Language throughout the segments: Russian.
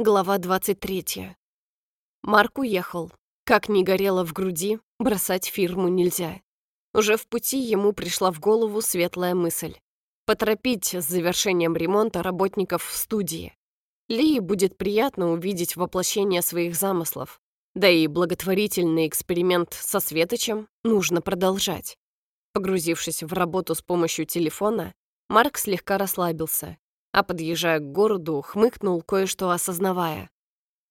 Глава 23. Марк уехал. Как ни горело в груди, бросать фирму нельзя. Уже в пути ему пришла в голову светлая мысль. Поторопить с завершением ремонта работников в студии. Ли будет приятно увидеть воплощение своих замыслов. Да и благотворительный эксперимент со Светочем нужно продолжать. Погрузившись в работу с помощью телефона, Марк слегка расслабился а подъезжая к городу, хмыкнул, кое-что осознавая.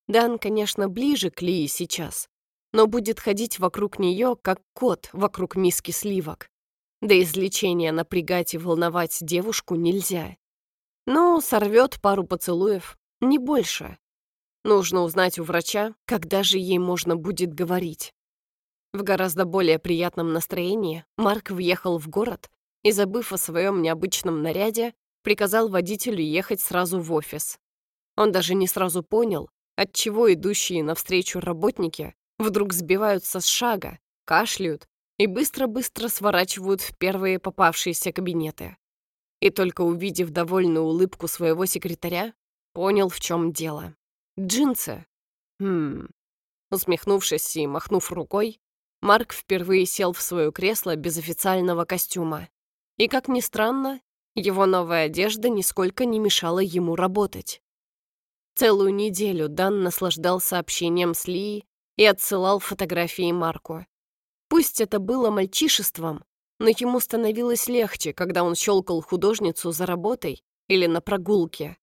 Дан, конечно, ближе к Лии сейчас, но будет ходить вокруг нее, как кот вокруг миски сливок. Да излечения напрягать и волновать девушку нельзя. Ну, сорвет пару поцелуев, не больше. Нужно узнать у врача, когда же ей можно будет говорить. В гораздо более приятном настроении Марк въехал в город и, забыв о своем необычном наряде, приказал водителю ехать сразу в офис. Он даже не сразу понял, отчего идущие навстречу работники вдруг сбиваются с шага, кашляют и быстро-быстро сворачивают в первые попавшиеся кабинеты. И только увидев довольную улыбку своего секретаря, понял, в чем дело. Джинсы. Хм. Усмехнувшись и махнув рукой, Марк впервые сел в свое кресло без официального костюма. И, как ни странно, его новая одежда нисколько не мешала ему работать. Целую неделю Дан наслаждался общением с Ли и отсылал фотографии Марку. Пусть это было мальчишеством, но ему становилось легче, когда он щелкал художницу за работой или на прогулке,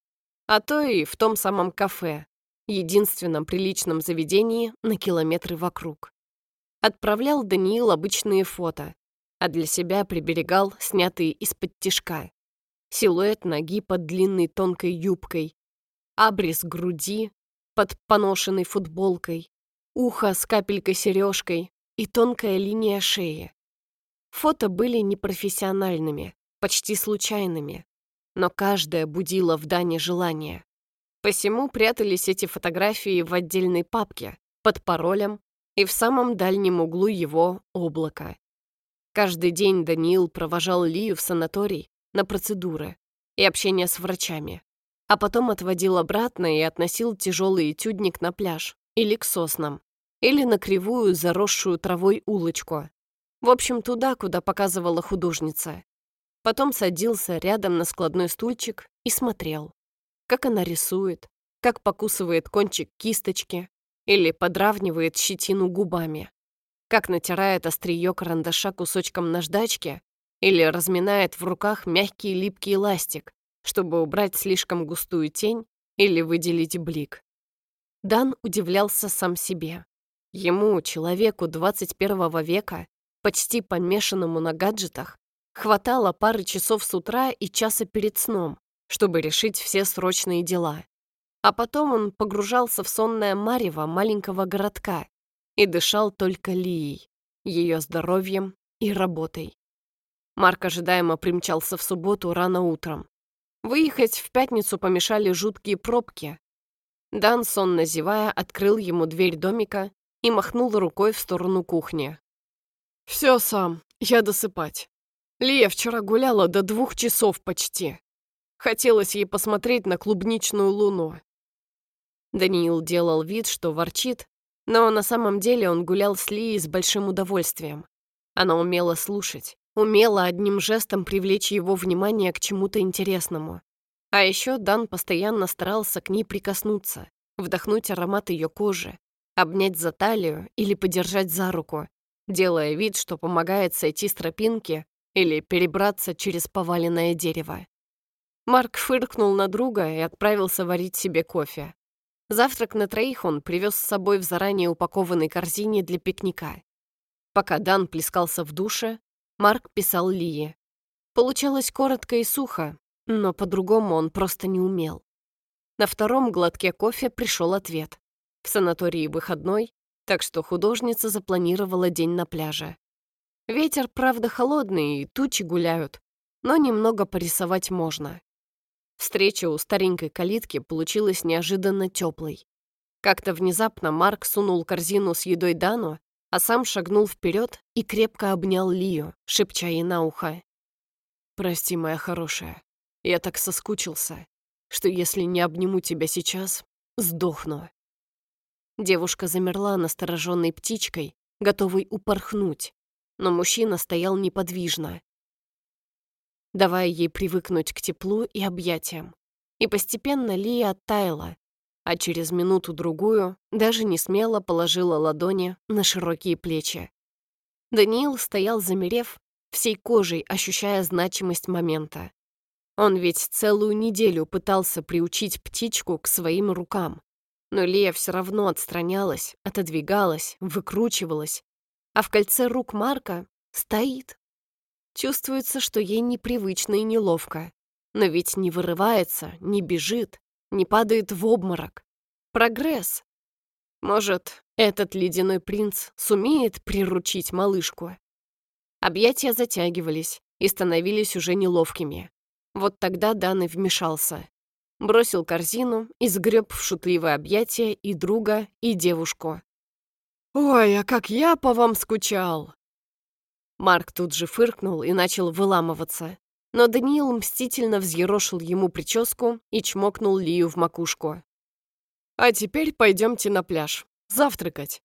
а то и в том самом кафе, единственном приличном заведении на километры вокруг. Отправлял Даниил обычные фото, а для себя приберегал снятые из-под тишка силуэт ноги под длинной тонкой юбкой, абрис груди под поношенной футболкой, ухо с капелькой сережкой и тонкая линия шеи. Фото были непрофессиональными, почти случайными, но каждая будила в Дане желание. Посему прятались эти фотографии в отдельной папке под паролем и в самом дальнем углу его облака. Каждый день Даниил провожал Лию в санаторий, на процедуры и общение с врачами, а потом отводил обратно и относил тяжелый этюдник на пляж или к соснам, или на кривую, заросшую травой улочку. В общем, туда, куда показывала художница. Потом садился рядом на складной стульчик и смотрел, как она рисует, как покусывает кончик кисточки или подравнивает щетину губами, как натирает острие карандаша кусочком наждачки или разминает в руках мягкий липкий эластик, чтобы убрать слишком густую тень или выделить блик. Дан удивлялся сам себе. Ему, человеку 21 века, почти помешанному на гаджетах, хватало пары часов с утра и часа перед сном, чтобы решить все срочные дела. А потом он погружался в сонное марево маленького городка и дышал только Лией, ее здоровьем и работой. Марк ожидаемо примчался в субботу рано утром. Выехать в пятницу помешали жуткие пробки. Дан, сонно зевая, открыл ему дверь домика и махнул рукой в сторону кухни. «Все сам, я досыпать. Лия вчера гуляла до двух часов почти. Хотелось ей посмотреть на клубничную луну». Даниил делал вид, что ворчит, но на самом деле он гулял с Лией с большим удовольствием. Она умела слушать умела одним жестом привлечь его внимание к чему-то интересному. А еще Дан постоянно старался к ней прикоснуться, вдохнуть аромат ее кожи, обнять за талию или подержать за руку, делая вид, что помогает сойти с тропинки или перебраться через поваленное дерево. Марк фыркнул на друга и отправился варить себе кофе. Завтрак на троих он привез с собой в заранее упакованной корзине для пикника. Пока Дан плескался в душе, Марк писал Лие. Получалось коротко и сухо, но по-другому он просто не умел. На втором глотке кофе пришел ответ. В санатории выходной, так что художница запланировала день на пляже. Ветер, правда, холодный, и тучи гуляют, но немного порисовать можно. Встреча у старенькой калитки получилась неожиданно теплой. Как-то внезапно Марк сунул корзину с едой Дану а сам шагнул вперед и крепко обнял Лию, шепча ей на ухо. «Прости, моя хорошая, я так соскучился, что если не обниму тебя сейчас, сдохну. Девушка замерла настороженной птичкой, готовой упорхнуть, но мужчина стоял неподвижно, давая ей привыкнуть к теплу и объятиям. И постепенно Лия оттаяла, а через минуту-другую даже не смело положила ладони на широкие плечи. Даниил стоял замерев, всей кожей ощущая значимость момента. Он ведь целую неделю пытался приучить птичку к своим рукам. Но Лия все равно отстранялась, отодвигалась, выкручивалась. А в кольце рук Марка стоит. Чувствуется, что ей непривычно и неловко. Но ведь не вырывается, не бежит, не падает в обморок. Прогресс. Может, этот ледяной принц сумеет приручить малышку? Объятия затягивались и становились уже неловкими. Вот тогда Дан вмешался. Бросил корзину и сгреб в шутливое объятие и друга, и девушку. «Ой, а как я по вам скучал!» Марк тут же фыркнул и начал выламываться. Но Даниил мстительно взъерошил ему прическу и чмокнул Лию в макушку. «А теперь пойдемте на пляж. Завтракать.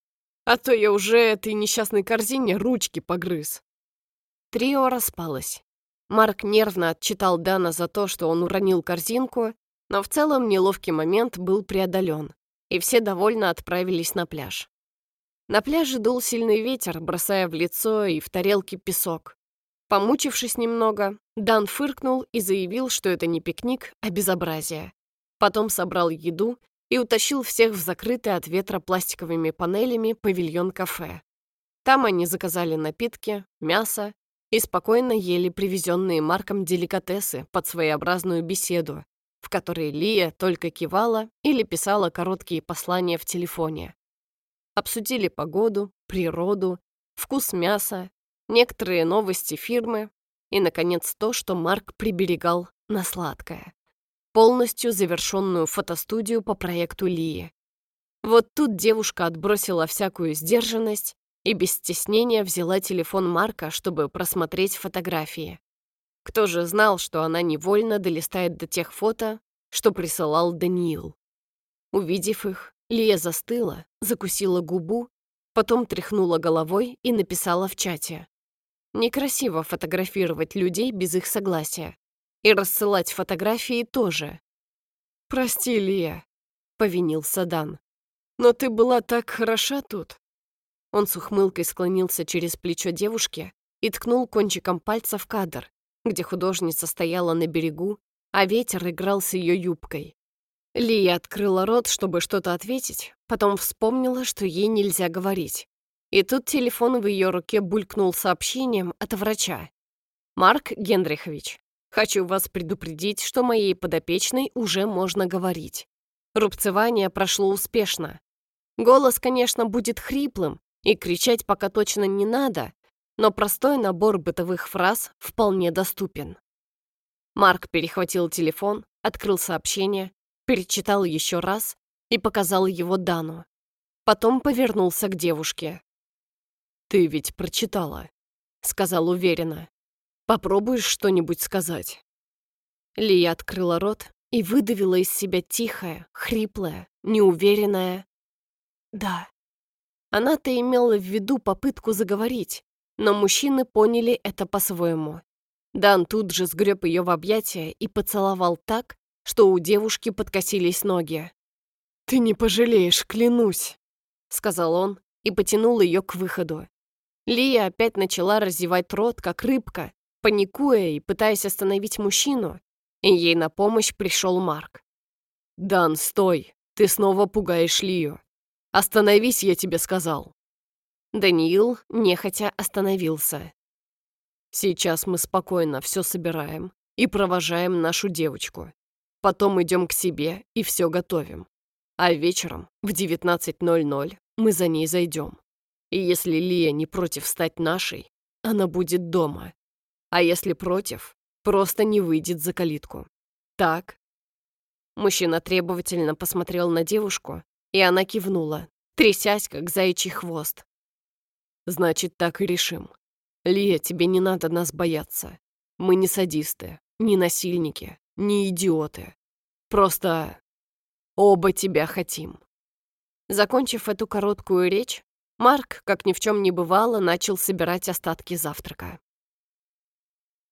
А то я уже этой несчастной корзине ручки погрыз». Трио распалось. Марк нервно отчитал Дана за то, что он уронил корзинку, но в целом неловкий момент был преодолен, и все довольно отправились на пляж. На пляже дул сильный ветер, бросая в лицо и в тарелки песок. Помучившись немного, Дан фыркнул и заявил, что это не пикник, а безобразие. Потом собрал еду и утащил всех в закрытый от ветра пластиковыми панелями павильон кафе. Там они заказали напитки, мясо и спокойно ели привезенные Марком деликатесы под своеобразную беседу, в которой Лия только кивала или писала короткие послания в телефоне. Обсудили погоду, природу, вкус мяса, некоторые новости фирмы и, наконец, то, что Марк приберегал на сладкое. Полностью завершенную фотостудию по проекту Лии. Вот тут девушка отбросила всякую сдержанность и без стеснения взяла телефон Марка, чтобы просмотреть фотографии. Кто же знал, что она невольно долистает до тех фото, что присылал Даниил. Увидев их, Лия застыла, закусила губу, потом тряхнула головой и написала в чате. Некрасиво фотографировать людей без их согласия. И рассылать фотографии тоже. «Прости, Лия», — повинился Дан. «Но ты была так хороша тут. Он с ухмылкой склонился через плечо девушки и ткнул кончиком пальца в кадр, где художница стояла на берегу, а ветер играл с ее юбкой. Лия открыла рот, чтобы что-то ответить, потом вспомнила, что ей нельзя говорить. И тут телефон в ее руке булькнул сообщением от врача. «Марк Генрихович, хочу вас предупредить, что моей подопечной уже можно говорить. Рубцевание прошло успешно. Голос, конечно, будет хриплым, и кричать пока точно не надо, но простой набор бытовых фраз вполне доступен. Марк перехватил телефон, открыл сообщение, перечитал еще раз и показал его Дану. Потом повернулся к девушке. «Ты ведь прочитала», — сказал уверенно. «Попробуешь что-нибудь сказать?» Лия открыла рот и выдавила из себя тихое, хриплое, неуверенное «Да». Она-то имела в виду попытку заговорить, но мужчины поняли это по-своему. Дан тут же сгреб ее в объятия и поцеловал так, что у девушки подкосились ноги. «Ты не пожалеешь, клянусь», — сказал он и потянул ее к выходу. Лия опять начала разевать рот, как рыбка, паникуя и пытаясь остановить мужчину, и ей на помощь пришел Марк. «Дан, стой! Ты снова пугаешь Лию. «Остановись, я тебе сказал!» Даниил нехотя остановился. «Сейчас мы спокойно все собираем и провожаем нашу девочку. Потом идем к себе и все готовим. А вечером в 19.00 мы за ней зайдем. И если Лия не против стать нашей, она будет дома. А если против, просто не выйдет за калитку. Так?» Мужчина требовательно посмотрел на девушку, и она кивнула, трясясь, как заячий хвост. «Значит, так и решим. Лия, тебе не надо нас бояться. Мы не садисты, не насильники, не идиоты. Просто...» оба тебя хотим». Закончив эту короткую речь, Марк, как ни в чем не бывало, начал собирать остатки завтрака.